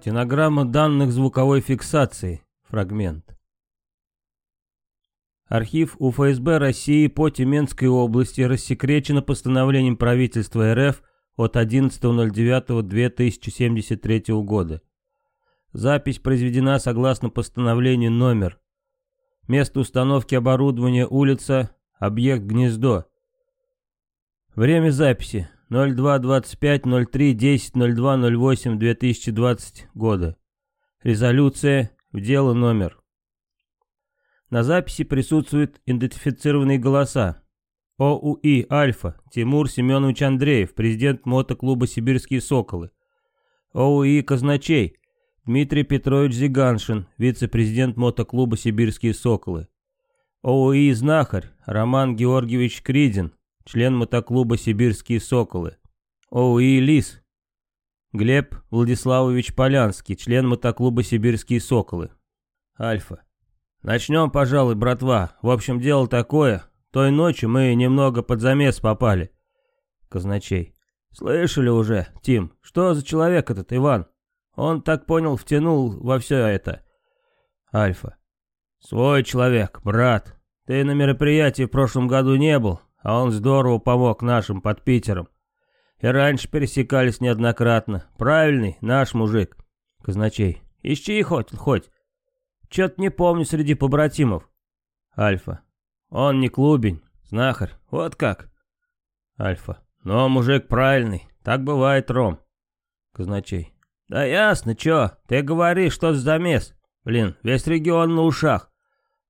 Стенограмма данных звуковой фиксации. Фрагмент. Архив УФСБ России по Тюменской области рассекречено постановлением правительства РФ от 11.09.2073 года. Запись произведена согласно постановлению номер. Место установки оборудования улица, объект гнездо. Время записи 02.25.03.10.02.08.2020 года. Резолюция в дело номер. На записи присутствуют идентифицированные голоса. ОУИ «Альфа» Тимур Семенович Андреев, президент мотоклуба «Сибирские соколы». ОУИ «Казначей» Дмитрий Петрович Зиганшин, вице-президент мотоклуба «Сибирские соколы». ОУИ «Знахарь» Роман Георгиевич Кридин, член мотоклуба «Сибирские соколы». ОУИ «Лис». Глеб Владиславович Полянский, член мотоклуба «Сибирские соколы». Альфа. Начнем, пожалуй, братва. В общем, дело такое. Той ночью мы немного под замес попали. Казначей. Слышали уже, Тим, что за человек этот Иван? Он, так понял, втянул во все это. Альфа. Свой человек, брат. Ты на мероприятии в прошлом году не был, а он здорово помог нашим под Питером. И раньше пересекались неоднократно. Правильный, наш мужик. Казначей. Ищи хоть, хоть. Чё-то не помню среди побратимов. Альфа. Он не клубень, знахарь. Вот как. Альфа. Но мужик правильный. Так бывает, Ром. Казначей. Да ясно, чё. Ты говори, что за замес. Блин, весь регион на ушах.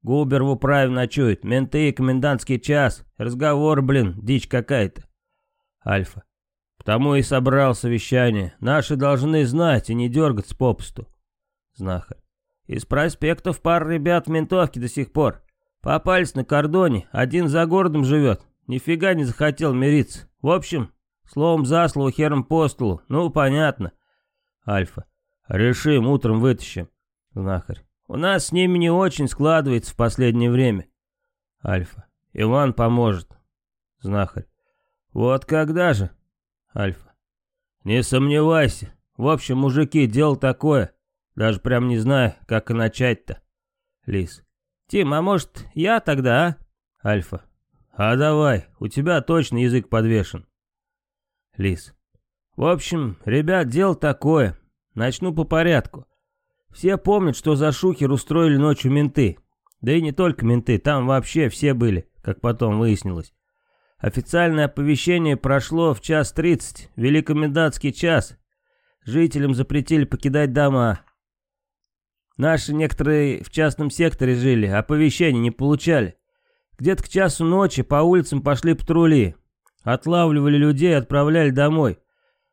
Губер в управе ночует, менты и комендантский час. Разговор, блин, дичь какая-то. Альфа. Потому и собрал совещание. Наши должны знать и не дергаться попусту. Знахарь. Из проспектов пар ребят в ментовке до сих пор. Попались на кордоне, один за городом живет. Нифига не захотел мириться. В общем, словом за слово хером по. Ну, понятно. Альфа. Решим, утром вытащим. Знахарь. У нас с ними не очень складывается в последнее время. Альфа. Иван поможет. Знахарь. Вот когда же? Альфа. Не сомневайся. В общем, мужики, дело такое. Даже прям не знаю, как и начать-то. Лис. Тим, а может, я тогда, а? Альфа. А давай, у тебя точно язык подвешен. Лис. В общем, ребят, дело такое. Начну по порядку. Все помнят, что за шухер устроили ночью менты. Да и не только менты, там вообще все были, как потом выяснилось. Официальное оповещение прошло в час тридцать, великомендатский час. Жителям запретили покидать дома. Наши некоторые в частном секторе жили, оповещения не получали. Где-то к часу ночи по улицам пошли патрули. Отлавливали людей отправляли домой.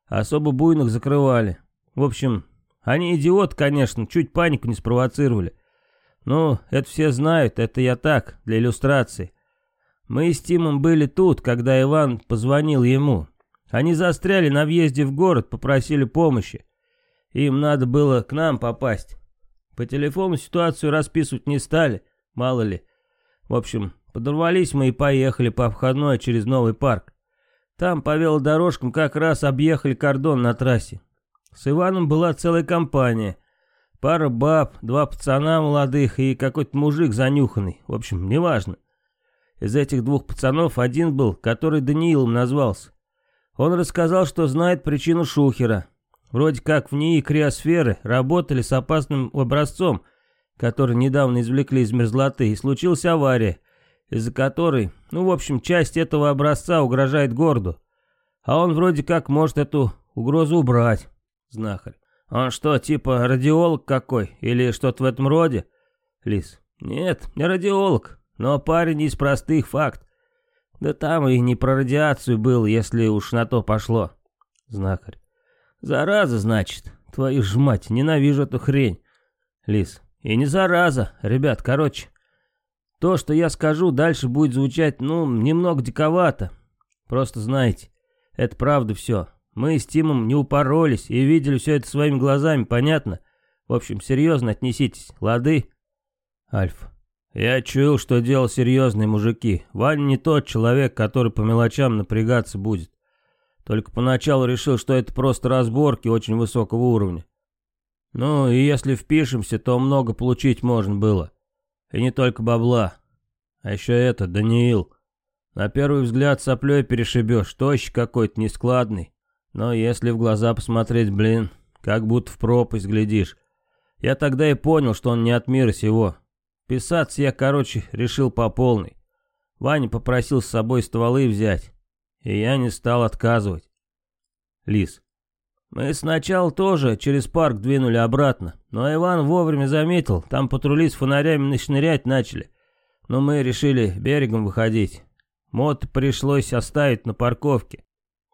Особо буйных закрывали. В общем, они идиот, конечно, чуть панику не спровоцировали. Ну, это все знают, это я так, для иллюстрации. Мы с Тимом были тут, когда Иван позвонил ему. Они застряли на въезде в город, попросили помощи. Им надо было к нам попасть. По телефону ситуацию расписывать не стали, мало ли. В общем, подорвались мы и поехали по обходной через новый парк. Там по велодорожкам как раз объехали кордон на трассе. С Иваном была целая компания. Пара баб, два пацана молодых и какой-то мужик занюханный. В общем, неважно. Из этих двух пацанов один был, который Даниилом назвался. Он рассказал, что знает причину шухера. Вроде как в НИИ криосферы работали с опасным образцом, который недавно извлекли из мерзлоты, и случилась авария, из-за которой, ну, в общем, часть этого образца угрожает городу. А он вроде как может эту угрозу убрать. Знахарь. Он что, типа радиолог какой? Или что-то в этом роде? Лис. Нет, не радиолог, но парень из простых факт. Да там и не про радиацию был, если уж на то пошло. Знахарь. Зараза, значит. Твою ж мать, ненавижу эту хрень. Лис. И не зараза, ребят, короче. То, что я скажу, дальше будет звучать, ну, немного диковато. Просто знаете, это правда все. Мы с Тимом не упоролись и видели все это своими глазами, понятно? В общем, серьезно отнеситесь, лады? Альфа. Я чуял, что дело серьезное, мужики. Ваня не тот человек, который по мелочам напрягаться будет. Только поначалу решил, что это просто разборки очень высокого уровня. Ну, и если впишемся, то много получить можно было. И не только бабла. А еще это, Даниил. На первый взгляд соплей перешибешь, тощий какой-то, нескладный. Но если в глаза посмотреть, блин, как будто в пропасть глядишь. Я тогда и понял, что он не от мира сего. Писаться я, короче, решил по полной. Ваня попросил с собой стволы взять, и я не стал отказывать. Лис. Мы сначала тоже через парк двинули обратно, но Иван вовремя заметил, там патрули с фонарями нашнырять начали. Но мы решили берегом выходить. Мод пришлось оставить на парковке.